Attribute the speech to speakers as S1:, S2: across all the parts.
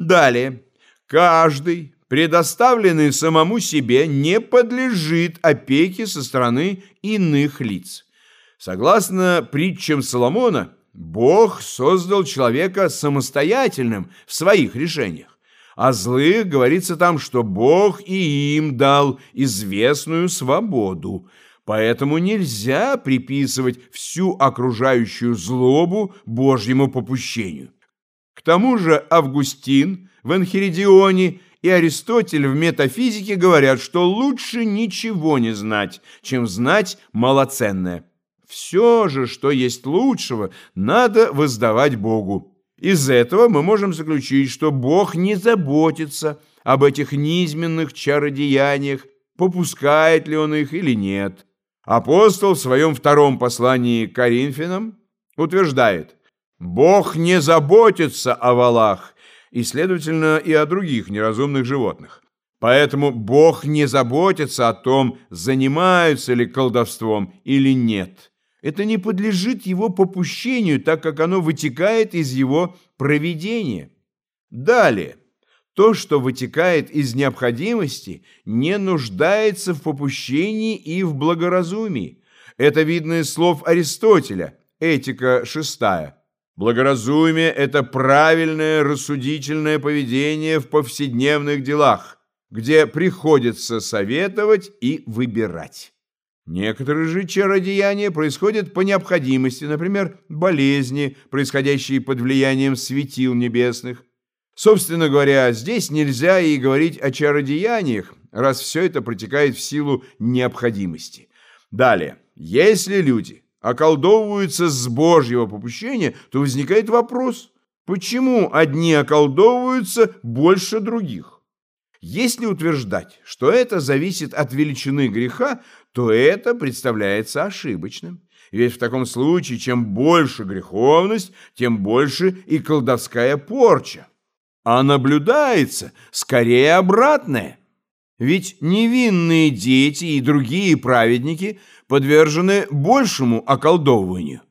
S1: Далее. Каждый, предоставленный самому себе, не подлежит опеке со стороны иных лиц. Согласно притчам Соломона, Бог создал человека самостоятельным в своих решениях. О злых говорится там, что Бог и им дал известную свободу. Поэтому нельзя приписывать всю окружающую злобу Божьему попущению. К тому же Августин в Энхиридионе и Аристотель в метафизике говорят, что лучше ничего не знать, чем знать малоценное. Все же, что есть лучшего, надо воздавать Богу. Из этого мы можем заключить, что Бог не заботится об этих низменных чародеяниях, попускает ли он их или нет. Апостол в своем втором послании к Коринфянам утверждает, «Бог не заботится о валах, и, следовательно, и о других неразумных животных. Поэтому Бог не заботится о том, занимаются ли колдовством или нет. Это не подлежит его попущению, так как оно вытекает из его провидения. Далее. То, что вытекает из необходимости, не нуждается в попущении и в благоразумии. Это видно из слов Аристотеля, Этика шестая. Благоразумие – это правильное рассудительное поведение в повседневных делах, где приходится советовать и выбирать. Некоторые же чародеяния происходят по необходимости, например, болезни, происходящие под влиянием светил небесных. Собственно говоря, здесь нельзя и говорить о чародеяниях, раз все это протекает в силу необходимости. Далее, если люди околдовываются с Божьего попущения, то возникает вопрос, почему одни околдовываются больше других? Если утверждать, что это зависит от величины греха, то это представляется ошибочным. Ведь в таком случае, чем больше греховность, тем больше и колдовская порча. А наблюдается скорее обратное. Ведь невинные дети и другие праведники подвержены большему околдовыванию.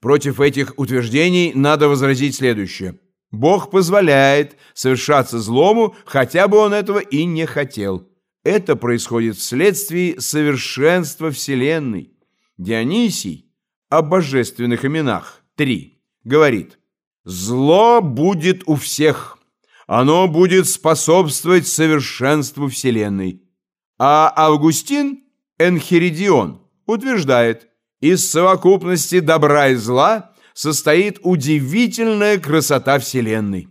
S1: Против этих утверждений надо возразить следующее – Бог позволяет совершаться злому, хотя бы он этого и не хотел. Это происходит вследствие совершенства Вселенной. Дионисий о божественных именах 3 говорит, «Зло будет у всех, оно будет способствовать совершенству Вселенной». А Августин, Энхиридион, утверждает, из совокупности добра и зла – состоит удивительная красота Вселенной.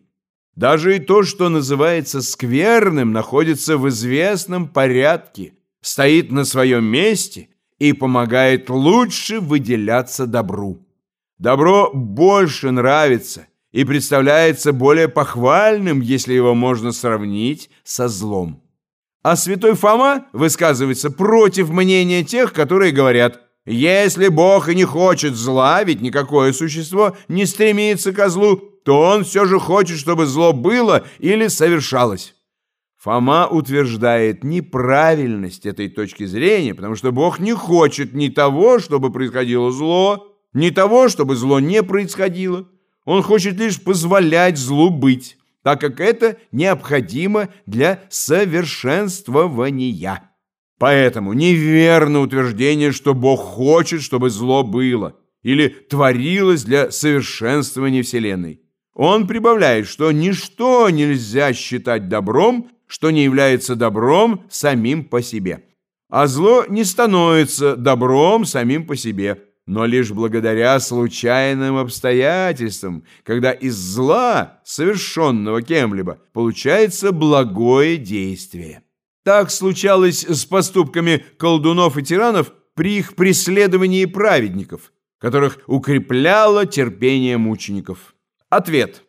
S1: Даже и то, что называется скверным, находится в известном порядке, стоит на своем месте и помогает лучше выделяться добру. Добро больше нравится и представляется более похвальным, если его можно сравнить со злом. А святой Фома высказывается против мнения тех, которые говорят – если Бог и не хочет зла, ведь никакое существо не стремится ко злу, то он все же хочет, чтобы зло было или совершалось. Фома утверждает неправильность этой точки зрения, потому что Бог не хочет ни того, чтобы происходило зло, ни того, чтобы зло не происходило. Он хочет лишь позволять злу быть, так как это необходимо для совершенствования. Поэтому неверно утверждение, что Бог хочет, чтобы зло было или творилось для совершенствования Вселенной. Он прибавляет, что ничто нельзя считать добром, что не является добром самим по себе. А зло не становится добром самим по себе, но лишь благодаря случайным обстоятельствам, когда из зла, совершенного кем-либо, получается благое действие. Так случалось с поступками колдунов и тиранов при их преследовании праведников, которых укрепляло терпение мучеников. Ответ.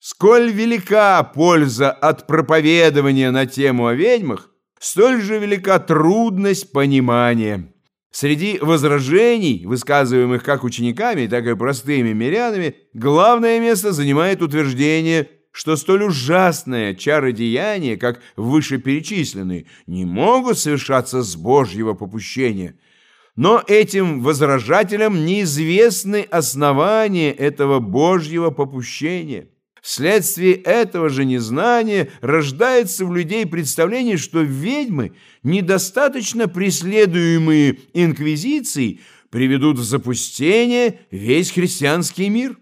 S1: Сколь велика польза от проповедования на тему о ведьмах, столь же велика трудность понимания. Среди возражений, высказываемых как учениками, так и простыми мирянами, главное место занимает утверждение – что столь ужасное чародеяние, как вышеперечисленные, не могут совершаться с Божьего попущения. Но этим возражателям неизвестны основания этого Божьего попущения. Вследствие этого же незнания рождается в людей представление, что ведьмы, недостаточно преследуемые инквизицией, приведут в запустение весь христианский мир –